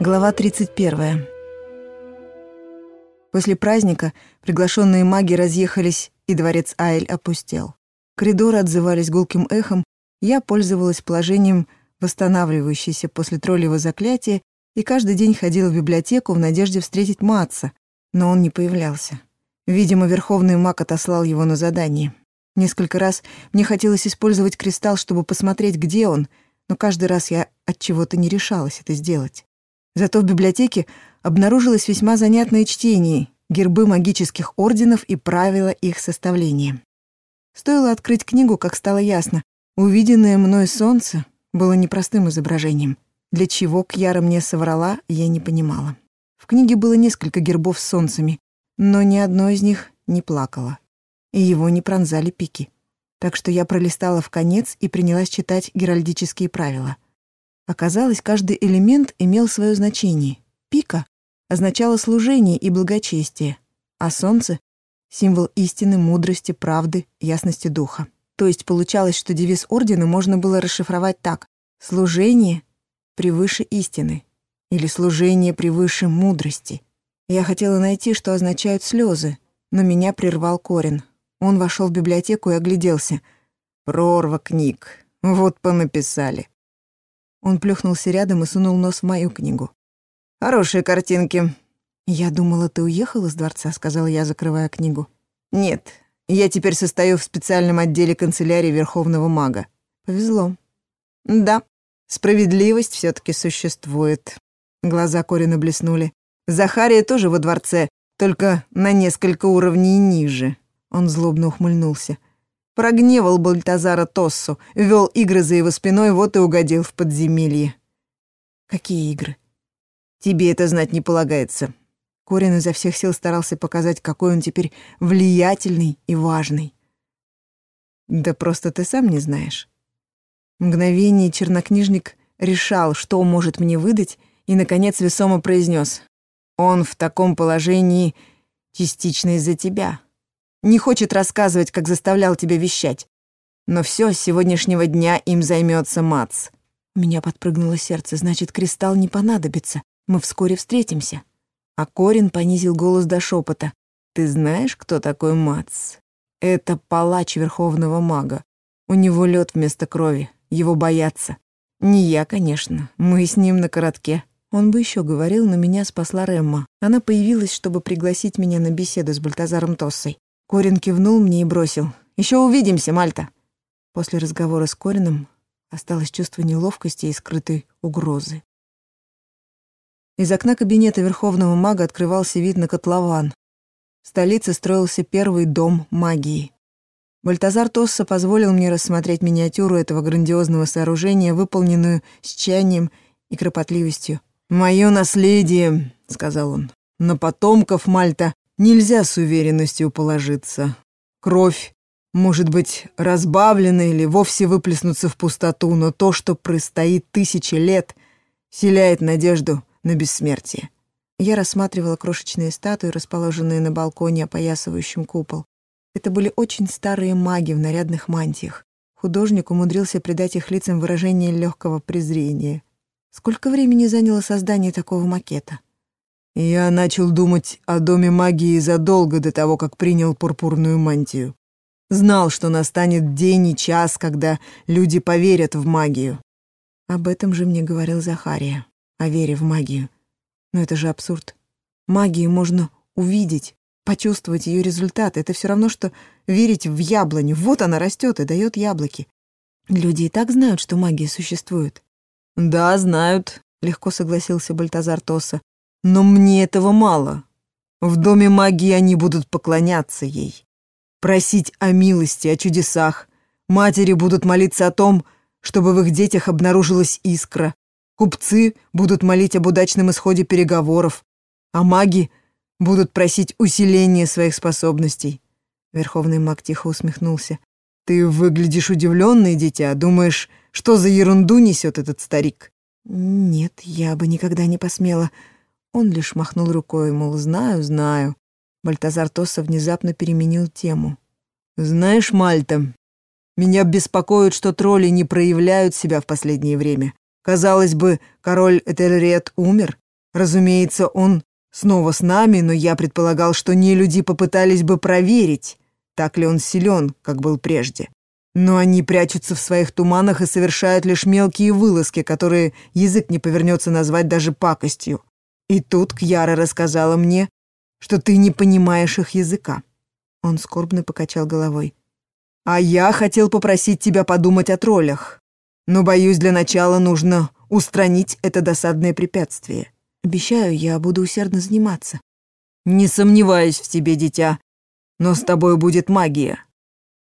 Глава 31. После праздника приглашенные маги разъехались, и дворец Айль опустел. Коридоры отзывались гулким эхом, я пользовалась положением восстанавливающейся после троллевого заклятия и каждый день ходила в библиотеку в надежде встретить Матса, но он не появлялся. Видимо, верховный маг отослал его на задание. Несколько раз мне хотелось использовать кристалл, чтобы посмотреть, где он, но каждый раз я от чего-то не решалась это сделать. Зато в библиотеке обнаружилось весьма занятное чтение гербы магических орденов и правила их составления. Стоило открыть книгу, как стало ясно, увиденное мной солнце было непростым изображением. Для чего Кьяра мне соврала, я не понимала. В книге было несколько гербов с солнцами, но ни одно из них не плакало, и его не пронзали пики. Так что я пролистала в конец и принялась читать геральдические правила — Оказалось, каждый элемент имел свое значение. Пика означала служение и благочестие, а солнце — символ истины, мудрости, правды, ясности духа. То есть получалось, что девиз ордена можно было расшифровать так «служение превыше истины» или «служение превыше мудрости». Я хотела найти, что означают слезы, но меня прервал Корин. Он вошел в библиотеку и огляделся. «Прорва книг. Вот понаписали. Он плюхнулся рядом и сунул нос в мою книгу. «Хорошие картинки». «Я думала, ты уехал из дворца», — сказала я, закрывая книгу. «Нет, я теперь состою в специальном отделе канцелярии Верховного мага». «Повезло». «Да, справедливость все таки существует». Глаза Корина блеснули. «Захария тоже во дворце, только на несколько уровней ниже». Он злобно ухмыльнулся. Прогневал Бальтазара Тоссу, вел игры за его спиной, вот и угодил в подземелье. Какие игры? Тебе это знать не полагается. Корин изо всех сил старался показать, какой он теперь влиятельный и важный. Да просто ты сам не знаешь. Мгновение чернокнижник решал, что может мне выдать, и, наконец, весомо произнес: «Он в таком положении частично из-за тебя. Не хочет рассказывать, как заставлял тебя вещать. Но все, с сегодняшнего дня им займется Мац. У меня подпрыгнуло сердце, значит, кристалл не понадобится. Мы вскоре встретимся. А Корин понизил голос до шепота. Ты знаешь, кто такой Мац? Это палач верховного мага. У него лед вместо крови. Его боятся. Не я, конечно. Мы с ним на коротке. Он бы еще говорил, но меня спасла Ремма. Она появилась, чтобы пригласить меня на беседу с Бальтазаром Тоссой. Корин кивнул мне и бросил. «Еще увидимся, Мальта!» После разговора с Корином осталось чувство неловкости и скрытой угрозы. Из окна кабинета Верховного мага открывался вид на котлован. В столице строился первый дом магии. Бальтазар Тосса позволил мне рассмотреть миниатюру этого грандиозного сооружения, выполненную с чаянием и кропотливостью. «Мое наследие», — сказал он, — «на потомков Мальта нельзя с уверенностью положиться. Кровь может быть разбавлена или вовсе выплеснуться в пустоту, но то, что простоит тысячи лет, вселяет надежду на бессмертие. Я рассматривала крошечные статуи, расположенные на балконе, опоясывающем купол. Это были очень старые маги в нарядных мантиях. Художник умудрился придать их лицам выражение легкого презрения. Сколько времени заняло создание такого макета? Я начал думать о Доме магии задолго до того, как принял пурпурную мантию. Знал, что настанет день и час, когда люди поверят в магию. Об этом же мне говорил Захария, о вере в магию. Но это же абсурд. Магию можно увидеть, почувствовать ее результат. Это все равно, что верить в яблоню. Вот она растет и дает яблоки. Люди и так знают, что магия существует. «Да, знают», — легко согласился Бальтазар Тоса. Но мне этого мало. В доме магии они будут поклоняться ей, просить о милости, о чудесах. Матери будут молиться о том, чтобы в их детях обнаружилась искра. Купцы будут молить об удачном исходе переговоров, а маги будут просить усиления своих способностей. Верховный маг тихо усмехнулся. «Ты выглядишь удивленной, дитя. Думаешь, что за ерунду несет этот старик?» «Нет, я бы никогда не посмела. Он лишь махнул рукой, мол, знаю, знаю. Бальтазар Тоса внезапно переменил тему. «Знаешь, Мальта, меня беспокоит, что тролли не проявляют себя в последнее время. Казалось бы, король Этельред умер, Разумеется, он снова с нами, но я предполагал, что не люди попытались бы проверить, так ли он силен, как был прежде. Но они прячутся в своих туманах и совершают лишь мелкие вылазки, которые язык не повернется назвать даже пакостью. И тут Кьяра рассказала мне, что ты не понимаешь их языка. Он скорбно покачал головой. А я хотел попросить тебя подумать о троллях. Но, боюсь, для начала нужно устранить это досадное препятствие. Обещаю, я буду усердно заниматься. Не сомневаюсь в тебе, дитя, но с тобой будет магия.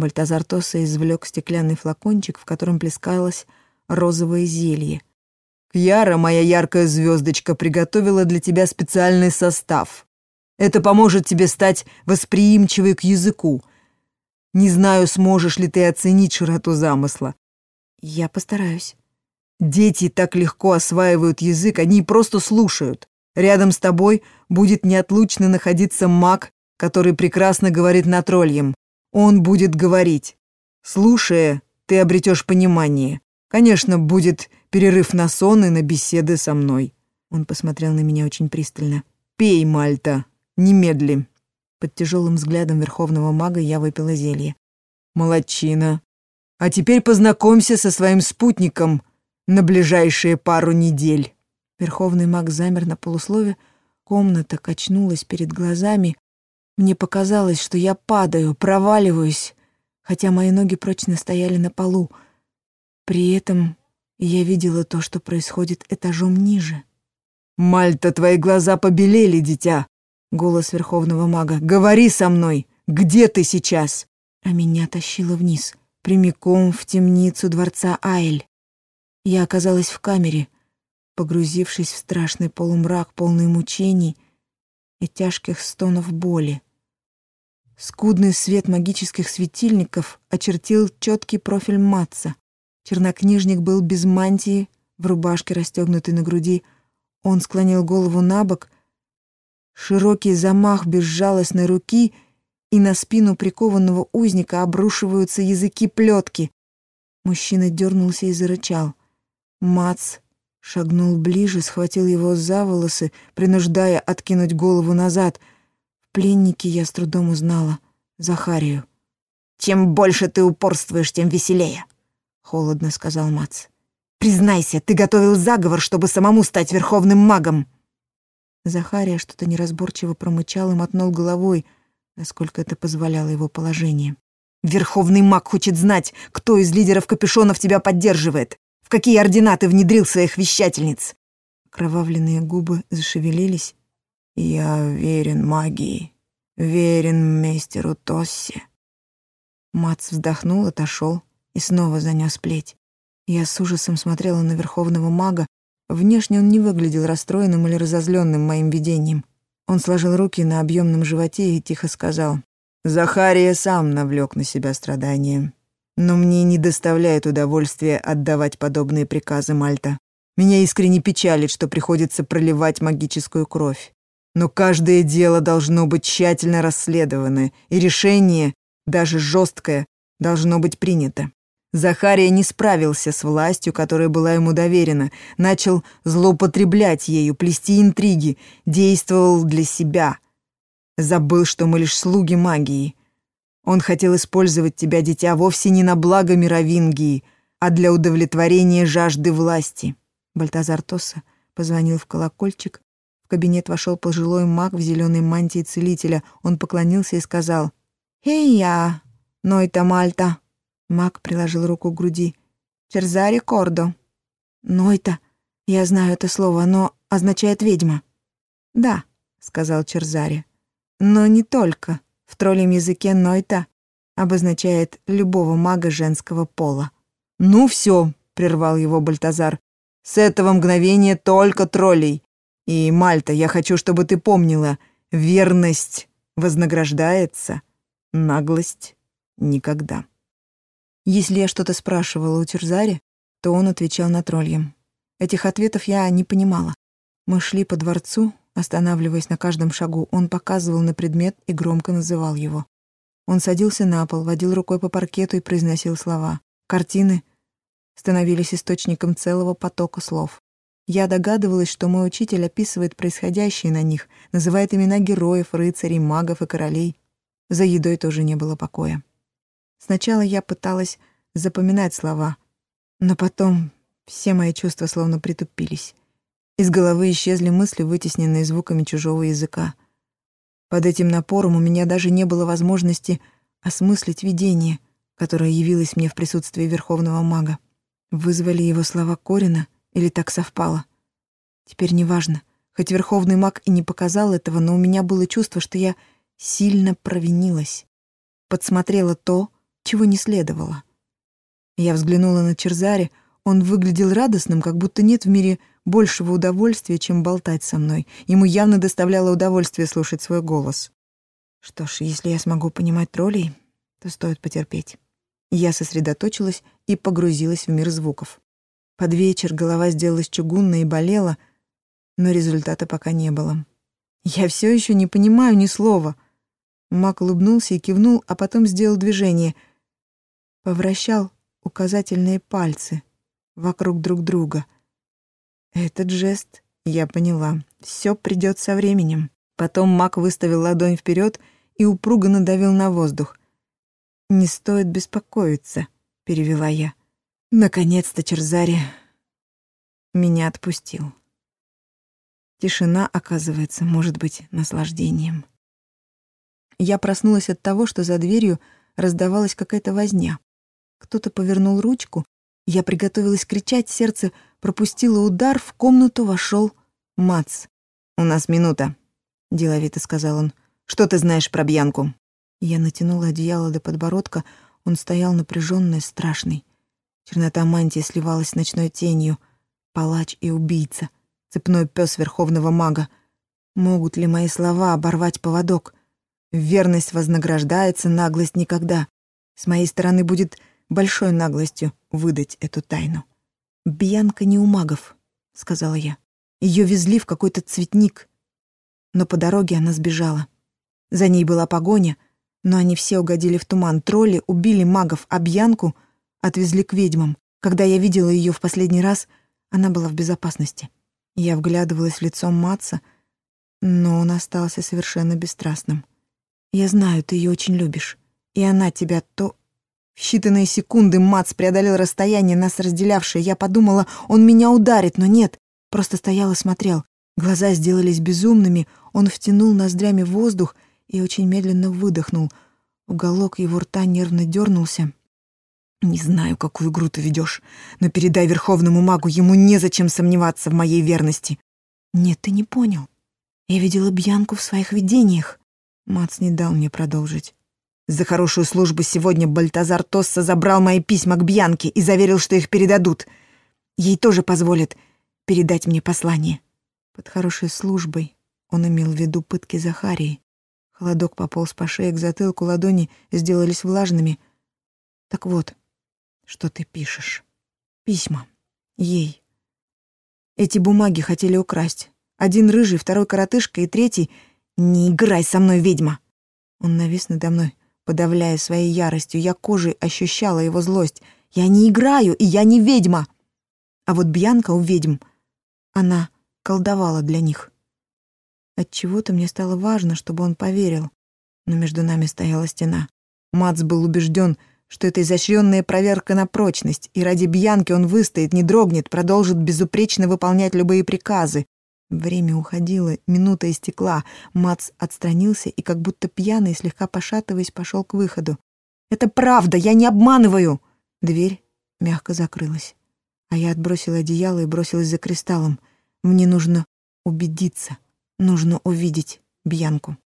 Бальтазар Тоса извлек стеклянный флакончик, в котором плескалось розовое зелье. «Кьяра, моя яркая звездочка, приготовила для тебя специальный состав. Это поможет тебе стать восприимчивой к языку. Не знаю, сможешь ли ты оценить широту замысла». «Я постараюсь». Дети так легко осваивают язык, они просто слушают. Рядом с тобой будет неотлучно находиться маг, который прекрасно говорит на тролльем. Он будет говорить. Слушая, ты обретешь понимание. Конечно, будет перерыв на сон и на беседы со мной. Он посмотрел на меня очень пристально. «Пей, Мальта, немедли». Под тяжелым взглядом верховного мага я выпила зелье. «Молодчина. А теперь познакомься со своим спутником на ближайшие пару недель». Верховный маг замер на полуслове, комната качнулась перед глазами, мне показалось, что я падаю, проваливаюсь, хотя мои ноги прочно стояли на полу. При этом я видела то, что происходит этажом ниже. «Мальта, твои глаза побелели, дитя!» Голос верховного мага. «Говори со мной! Где ты сейчас?» А меня тащило вниз, прямиком в темницу дворца Айль. Я оказалась в камере, погрузившись в страшный полумрак, полный мучений — и тяжких стонов боли. Скудный свет магических светильников очертил четкий профиль Матца. Чернокнижник был без мантии, в рубашке, расстегнутой на груди. Он склонил голову на бок. Широкий замах безжалостной руки, и на спину прикованного узника обрушиваются языки плетки. Мужчина дернулся и зарычал. Мац Шагнул ближе, схватил его за волосы, принуждая откинуть голову назад. В пленнике я с трудом узнала Захарию. «Чем больше ты упорствуешь, тем веселее», — холодно сказал Мац. «Признайся, ты готовил заговор, чтобы самому стать верховным магом». Захария что-то неразборчиво промычал и мотнул головой, насколько это позволяло его положение. «Верховный маг хочет знать, кто из лидеров капюшонов тебя поддерживает какие ординаты внедрил своих вещательниц. Кровавленные губы зашевелились. «Я верен магии, верен мейстеру Тоссе». Мац вздохнул, отошел и снова занес плеть. Я с ужасом смотрела на верховного мага. Внешне он не выглядел расстроенным или разозленным моим видением. Он сложил руки на объемном животе и тихо сказал. «Захария сам навлек на себя страдания. Но мне не доставляет удовольствия отдавать подобные приказы Мальта. Меня искренне печалит, что приходится проливать магическую кровь. Но каждое дело должно быть тщательно расследовано, и решение, даже жесткое, должно быть принято. Захария не справился с властью, которая была ему доверена, начал злоупотреблять ею, плести интриги, действовал для себя. Забыл, что мы лишь слуги магии — он хотел использовать тебя, дитя, вовсе не на благо Мировингии, а для удовлетворения жажды власти. Бальтазар Тоса позвонил в колокольчик. В кабинет вошел пожилой маг в зеленой мантии целителя. Он поклонился и сказал «Эй я, Нойта Мальта». Маг приложил руку к груди. «Черзари Кордо». «Нойта, я знаю это слово, оно означает ведьма». «Да», — сказал Черзари. «Но не только». В троллем языке Нойта обозначает любого мага женского пола. «Ну все», — прервал его Бальтазар, — «с этого мгновения только троллей. И, Мальта, я хочу, чтобы ты помнила, верность вознаграждается, наглость — никогда». Если я что-то спрашивала у Терзари, то он отвечал на тролльем. Этих ответов я не понимала. Мы шли по дворцу, Останавливаясь на каждом шагу, он показывал на предмет и громко называл его. Он садился на пол, водил рукой по паркету и произносил слова. Картины становились источником целого потока слов. Я догадывалась, что мой учитель описывает происходящее на них, называет имена героев, рыцарей, магов и королей. За едой тоже не было покоя. Сначала я пыталась запоминать слова, но потом все мои чувства словно притупились. Из головы исчезли мысли, вытесненные звуками чужого языка. Под этим напором у меня даже не было возможности осмыслить видение, которое явилось мне в присутствии верховного мага. Вызвали его слова Корина или так совпало? Теперь неважно. Хоть верховный маг и не показал этого, но у меня было чувство, что я сильно провинилась. Подсмотрела то, чего не следовало. Я взглянула на Черзари, он выглядел радостным, как будто нет в мире большего удовольствия, чем болтать со мной. Ему явно доставляло удовольствие слушать свой голос. Что ж, если я смогу понимать троллей, то стоит потерпеть. Я сосредоточилась и погрузилась в мир звуков. Под вечер голова сделалась чугунной и болела, но результата пока не было. Я все еще не понимаю ни слова. Мак улыбнулся и кивнул, а потом сделал движение. Повращал указательные пальцы вокруг друг друга. Этот жест я поняла. Все придет со временем. Потом Мак выставил ладонь вперед и упруго надавил на воздух. «Не стоит беспокоиться», — перевела я. Наконец-то Черзари меня отпустил. Тишина, оказывается, может быть наслаждением. Я проснулась от того, что за дверью раздавалась какая-то возня. Кто-то повернул ручку, я приготовилась кричать, сердце пропустило удар, в комнату вошел Мац. «У нас минута», — деловито сказал он. «Что ты знаешь про Бьянку?» Я натянула одеяло до подбородка, он стоял напряженный, страшный. Чернота мантии сливалась с ночной тенью. Палач и убийца, цепной пес верховного мага. Могут ли мои слова оборвать поводок? Верность вознаграждается, наглость никогда. С моей стороны будет большой наглостью выдать эту тайну. «Бьянка не у магов», — сказала я. Ее везли в какой-то цветник. Но по дороге она сбежала. За ней была погоня, но они все угодили в туман. Тролли убили магов, а Бьянку отвезли к ведьмам. Когда я видела ее в последний раз, она была в безопасности. Я вглядывалась в лицо Матса, но он остался совершенно бесстрастным. «Я знаю, ты ее очень любишь, и она тебя то...» В считанные секунды Мац преодолел расстояние, нас разделявшее. Я подумала, он меня ударит, но нет, просто стоял и смотрел. Глаза сделались безумными, он втянул ноздрями воздух и очень медленно выдохнул. Уголок его рта нервно дернулся. «Не знаю, какую игру ты ведешь, но передай верховному магу, ему незачем сомневаться в моей верности». «Нет, ты не понял. Я видела Бьянку в своих видениях». Мац не дал мне продолжить. «За хорошую службу сегодня Бальтазар Тосса забрал мои письма к Бьянке и заверил, что их передадут. Ей тоже позволят передать мне послание». Под хорошей службой он имел в виду пытки Захарии. Холодок пополз по шее к затылку, ладони сделались влажными. «Так вот, что ты пишешь. Письма. Ей. Эти бумаги хотели украсть. Один рыжий, второй коротышка и третий «Не играй со мной, ведьма!» Он навис надо мной, подавляя своей яростью. Я кожей ощущала его злость. «Я не играю, и я не ведьма!» А вот Бьянка у ведьм, она колдовала для них. Отчего-то мне стало важно, чтобы он поверил. Но между нами стояла стена. Мац был убежден, что это изощренная проверка на прочность, и ради Бьянки он выстоит, не дрогнет, продолжит безупречно выполнять любые приказы. Время уходило, минута истекла. Мац отстранился и, как будто пьяный, слегка пошатываясь, пошел к выходу. «Это правда, я не обманываю!» Дверь мягко закрылась. А я отбросила одеяло и бросилась за кристаллом. Мне нужно убедиться, нужно увидеть Бьянку.